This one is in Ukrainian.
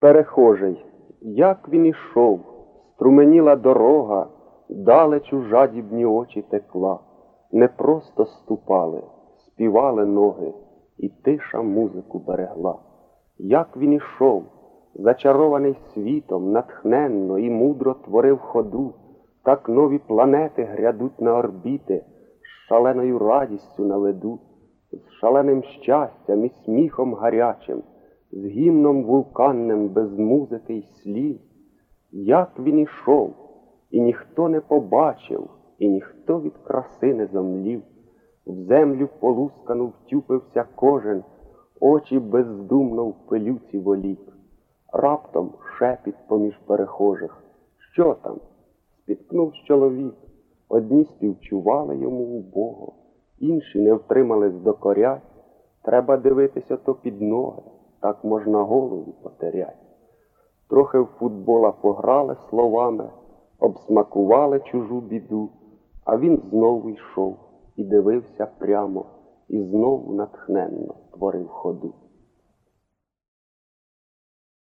Перехожий, як він ішов, струменіла дорога, далеч у жадібні очі текла, не просто ступали, співали ноги, і тиша музику берегла. Як він ішов, зачарований світом, натхненно і мудро творив ходу, так нові планети грядуть на орбіти, з шаленою радістю на виду, з шаленим щастям і сміхом гарячим, з гімном вулканним без музики й слів. Як він ішов, і ніхто не побачив, і ніхто від краси не зомлів. В землю полускану втюпився кожен, очі бездумно в пилюці волік. Раптом шепіт поміж перехожих. Що там? Спіткнувсь чоловік. Одні співчували йому убого, інші не втримались докорять. Треба дивитися то під ноги, так можна голову потерять. Трохи в футбола пограли словами, обсмакували чужу біду, а він знову йшов і дивився прямо, і знову натхненно творив ходу.